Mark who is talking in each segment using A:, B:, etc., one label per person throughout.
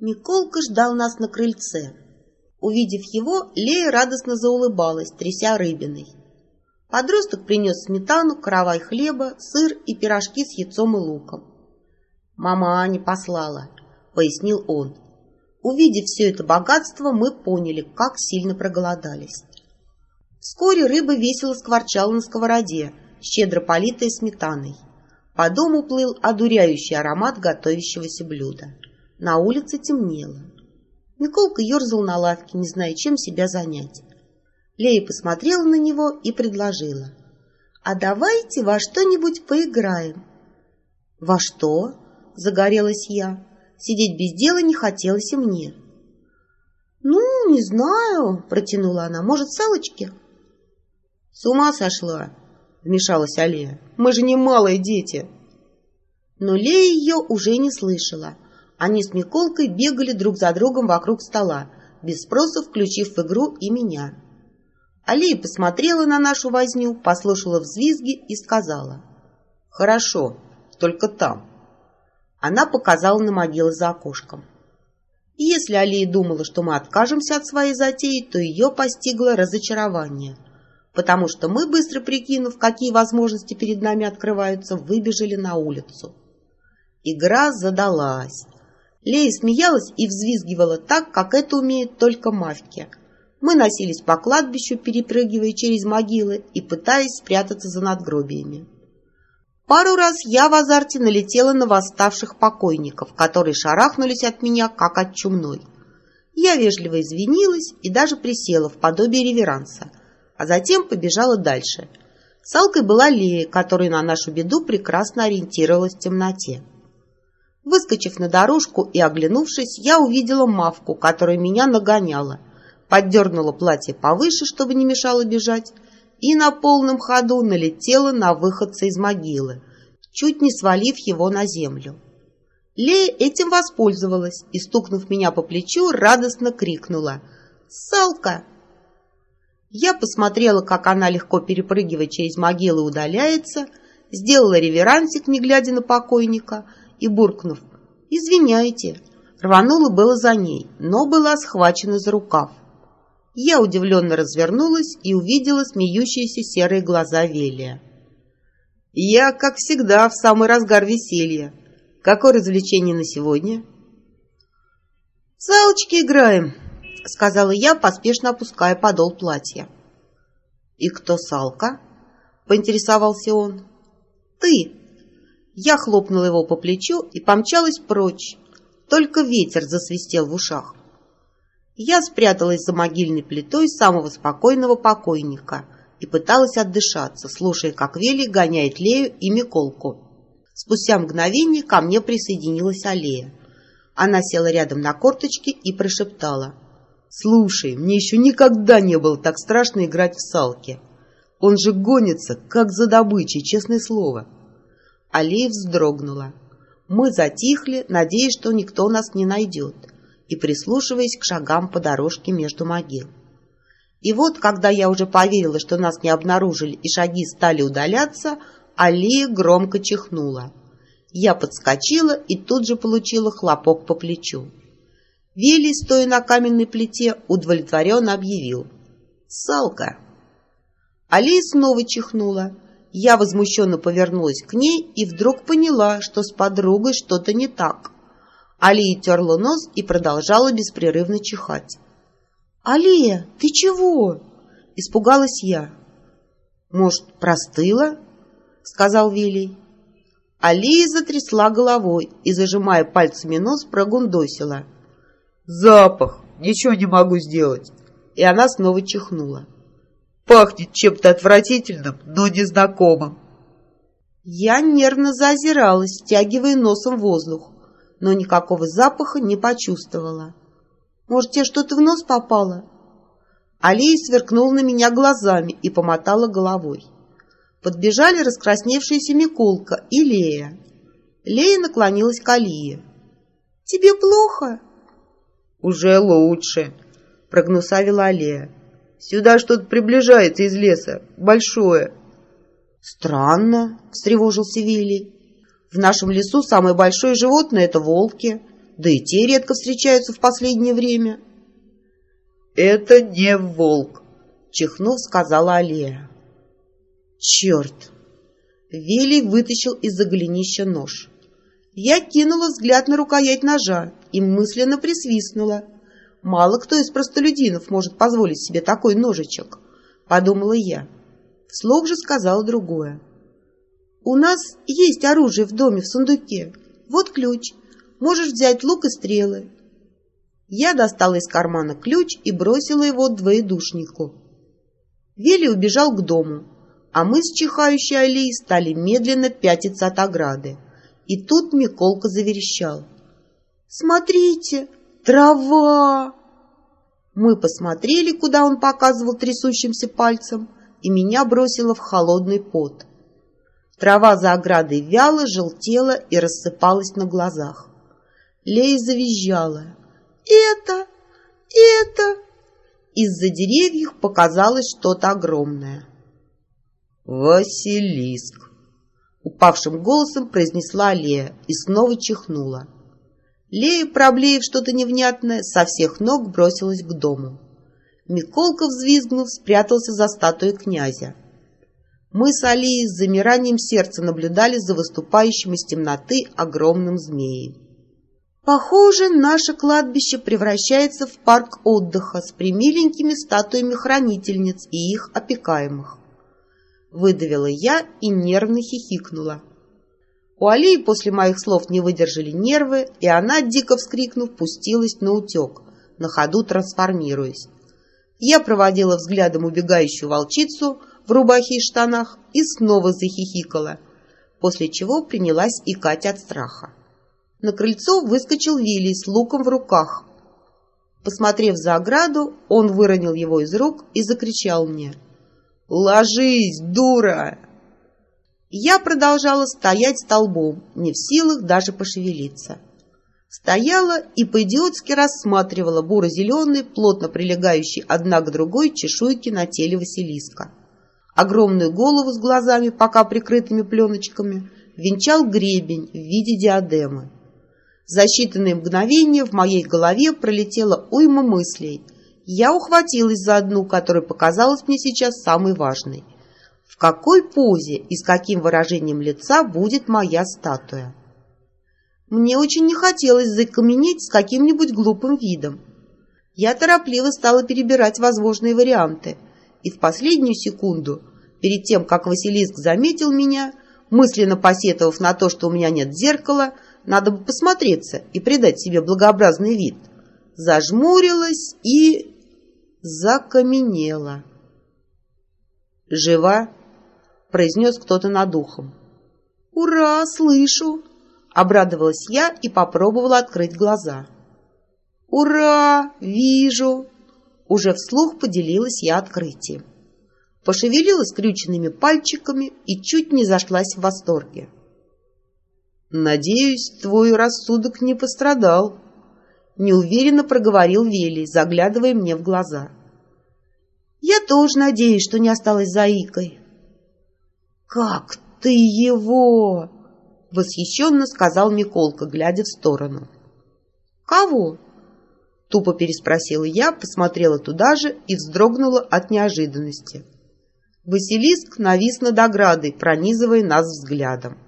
A: Миколка ждал нас на крыльце. Увидев его, Лея радостно заулыбалась, тряся рыбиной. Подросток принес сметану, каравай хлеба, сыр и пирожки с яйцом и луком. «Мама Аня послала», — пояснил он. Увидев все это богатство, мы поняли, как сильно проголодались. Вскоре рыба весело скворчала на сковороде, щедро политая сметаной. По дому плыл одуряющий аромат готовящегося блюда. На улице темнело. Миколка ерзал на лавке, не зная, чем себя занять. Лея посмотрела на него и предложила. «А давайте во что-нибудь поиграем». «Во что?» — загорелась я. Сидеть без дела не хотелось и мне. «Ну, не знаю», — протянула она. «Может, салочки?»
B: «С ума сошла!» — вмешалась Алия. «Мы же не малые дети!»
A: Но Лея ее уже не слышала. Они с Миколкой бегали друг за другом вокруг стола, без спроса включив в игру и меня. Алия посмотрела на нашу возню, послушала взвизги и сказала.
B: «Хорошо, только там».
A: Она показала на могилы за окошком. И если Алия думала, что мы откажемся от своей затеи, то ее постигло разочарование, потому что мы, быстро прикинув, какие возможности перед нами открываются, выбежали на улицу. Игра задалась. Лея смеялась и взвизгивала так, как это умеет только мавки – мы носились по кладбищу, перепрыгивая через могилы и пытаясь спрятаться за надгробиями. Пару раз я в азарте налетела на восставших покойников, которые шарахнулись от меня, как от чумной. Я вежливо извинилась и даже присела в подобие реверанса, а затем побежала дальше. Салкой была Лея, которая на нашу беду прекрасно ориентировалась в темноте. Выскочив на дорожку и оглянувшись, я увидела мавку, которая меня нагоняла – поддернула платье повыше, чтобы не мешало бежать, и на полном ходу налетела на выходца из могилы, чуть не свалив его на землю. Лея этим воспользовалась и, стукнув меня по плечу, радостно крикнула «Салка!». Я посмотрела, как она, легко перепрыгивая через могилы, удаляется, сделала реверансик, не глядя на покойника, и, буркнув «Извиняйте», рванула было за ней, но была схвачена за рукав. Я удивленно развернулась и увидела смеющиеся серые глаза Велия.
B: «Я, как всегда, в самый разгар веселья. Какое развлечение на сегодня?»
A: «В салочки играем», — сказала я, поспешно опуская подол платья. «И кто Салка?» — поинтересовался он. «Ты!» Я хлопнула его по плечу и помчалась прочь. Только ветер засвистел в ушах я спряталась за могильной плитой самого спокойного покойника и пыталась отдышаться, слушая, как Вели гоняет Лею и Миколку. Спустя мгновение ко мне присоединилась Аллея. Она села рядом на корточки и прошептала.
B: «Слушай, мне еще никогда не было так страшно играть в салки. Он же гонится, как за добычей, честное слово».
A: Аллея вздрогнула. Мы затихли, надеясь, что никто нас не найдет и прислушиваясь к шагам по дорожке между могил. И вот, когда я уже поверила, что нас не обнаружили и шаги стали удаляться, Алия громко чихнула. Я подскочила и тут же получила хлопок по плечу. Вели, стоя на каменной плите, удовлетворенно объявил. «Салка!» Алия снова чихнула. Я возмущенно повернулась к ней и вдруг поняла, что с подругой что-то не так. Алия терла нос и продолжала беспрерывно чихать. «Алия, ты чего?» — испугалась я. «Может, простыла?» — сказал Вилли. Алия затрясла головой и, зажимая пальцами нос, прогундосила.
B: «Запах! Ничего не могу сделать!»
A: И она снова чихнула.
B: «Пахнет чем-то отвратительным, но незнакомым!»
A: Я нервно заозиралась, стягивая носом воздух но никакого запаха не почувствовала. «Может, тебе что-то в нос попало?» Алия сверкнула на меня глазами и помотала головой. Подбежали раскрасневшаяся Миколка и Лея. Лея наклонилась к Алие. «Тебе плохо?»
B: «Уже лучше», — прогнусавила Алия. «Сюда что-то приближается из леса, большое».
A: «Странно», — встревожился Вилли. В нашем лесу самое большое животное — это волки. да и те редко встречаются в последнее время.
B: «Это не волк», —
A: чихнув, сказала Алия. «Черт!» Велий вытащил из-за голенища нож. Я кинула взгляд на рукоять ножа и мысленно присвистнула. Мало кто из простолюдинов может позволить себе такой ножичек, подумала я. Вслух же сказала другое. У нас есть оружие в доме в сундуке. Вот ключ. Можешь взять лук и стрелы. Я достала из кармана ключ и бросила его двоедушнику. Вели убежал к дому, а мы с чихающей Алией стали медленно пятиться от ограды. И тут Миколка заверещал. «Смотрите, трава!» Мы посмотрели, куда он показывал трясущимся пальцем, и меня бросило в холодный пот. Трава за оградой вяло, желтела и рассыпалась на глазах. Лея завизжала. «Это! Это!» Из-за деревьев показалось что-то огромное.
B: «Василиск!»
A: Упавшим голосом произнесла Лея и снова чихнула. Лея, проблеев что-то невнятное, со всех ног бросилась к дому. Миколка, взвизгнув, спрятался за статуей князя. Мы с Алией с замиранием сердца наблюдали за выступающим из темноты огромным змеем. Похоже, наше кладбище превращается в парк отдыха с примиленькими статуями хранительниц и их опекаемых. Выдавила я и нервно хихикнула. У Алии после моих слов не выдержали нервы, и она, дико вскрикнув, пустилась на утек, на ходу трансформируясь. Я проводила взглядом убегающую волчицу в рубахе и штанах и снова захихикала, после чего принялась икать от страха. На крыльцо выскочил Вилли с луком в руках. Посмотрев за ограду, он выронил его из рук и закричал мне. «Ложись, дура!» Я продолжала стоять столбом, не в силах даже пошевелиться. Стояла и по-идиотски рассматривала буро-зеленые, плотно прилегающие одна к другой чешуйки на теле Василиска. Огромную голову с глазами, пока прикрытыми пленочками, венчал гребень в виде диадемы. За считанные мгновения в моей голове пролетела уйма мыслей. Я ухватилась за одну, которая показалась мне сейчас самой важной. Какой позе и с каким выражением лица будет моя статуя? Мне очень не хотелось закаменеть с каким-нибудь глупым видом. Я торопливо стала перебирать возможные варианты, и в последнюю секунду, перед тем, как Василиск заметил меня, мысленно посетовав на то, что у меня нет зеркала, надо бы посмотреться и придать себе благообразный вид. Зажмурилась и закаменела. «Жива?» — произнес кто-то над ухом. «Ура, слышу!» — обрадовалась я и попробовала открыть глаза. «Ура, вижу!» Уже вслух поделилась я открытием. Пошевелила скрюченными пальчиками и чуть не зашлась в восторге.
B: «Надеюсь, твой рассудок не пострадал», — неуверенно проговорил Вели, заглядывая мне в глаза.
A: «Я тоже надеюсь, что не осталась заикой». «Как ты его!» — восхищенно сказал Миколка, глядя в сторону. «Кого?» — тупо переспросила я, посмотрела туда же и вздрогнула от неожиданности. Василиск навис над оградой, пронизывая нас взглядом.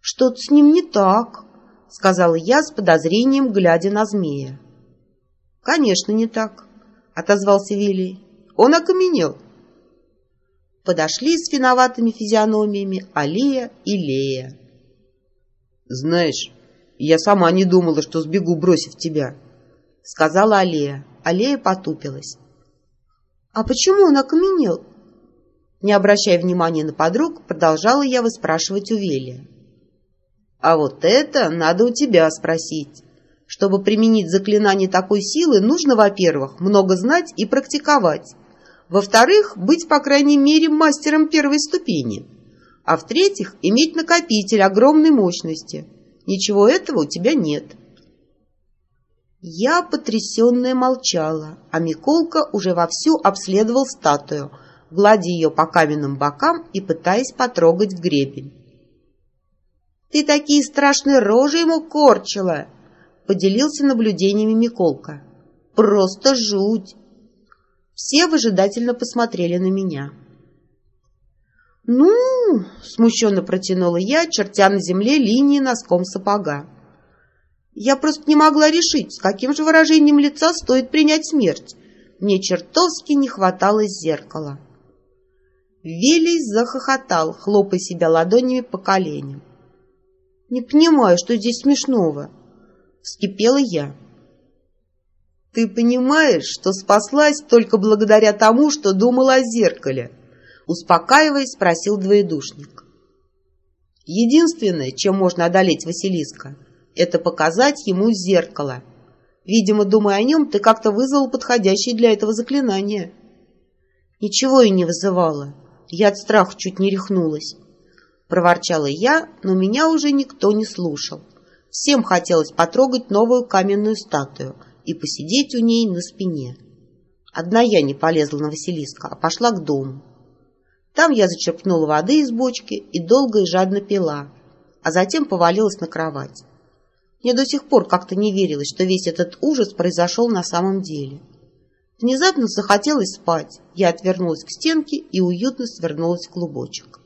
A: «Что-то с ним не так», — сказала я с подозрением, глядя на змея. «Конечно, не так», — отозвался Вилли. «Он окаменел». Подошли с виноватыми физиономиями Алия и Лея.
B: «Знаешь, я сама не думала, что сбегу, бросив тебя», — сказала Алия.
A: Алия потупилась. «А почему он окаменел?» Не обращая внимания на подруг, продолжала я выспрашивать у Велия. А вот это надо у тебя спросить. Чтобы применить заклинание такой силы, нужно, во-первых, много знать и практиковать. Во-вторых, быть, по крайней мере, мастером первой ступени. А в-третьих, иметь накопитель огромной мощности. Ничего этого у тебя нет. Я, потрясенная, молчала, а Миколка уже вовсю обследовал статую, гладя ее по каменным бокам и пытаясь потрогать гребень. Ты такие страшные рожи ему корчила!» поделился наблюдениями Миколка. Просто жуть! Все выжидательно посмотрели на меня. «Ну!» — смущенно протянула я, чертя на земле линии носком сапога. Я просто не могла решить, с каким же выражением лица стоит принять смерть. Мне чертовски не хватало зеркала. Велий захохотал, хлопая себя ладонями по коленям. «Не понимаю, что здесь смешного?» — вскипела я. «Ты понимаешь, что спаслась только благодаря тому, что думала о зеркале?» Успокаиваясь, спросил двоедушник. «Единственное, чем можно одолеть Василиска, это показать ему зеркало. Видимо, думая о нем, ты как-то вызвал подходящее для этого заклинание». «Ничего и не вызывала. Я от страха чуть не рехнулась». Проворчала я, но меня уже никто не слушал. Всем хотелось потрогать новую каменную статую и посидеть у ней на спине. Одна я не полезла на Василиска, а пошла к дому. Там я зачерпнула воды из бочки и долго и жадно пила, а затем повалилась на кровать. Мне до сих пор как-то не верилось, что весь этот ужас произошел на самом деле. Внезапно захотелось спать. Я отвернулась к стенке и уютно свернулась в клубочек.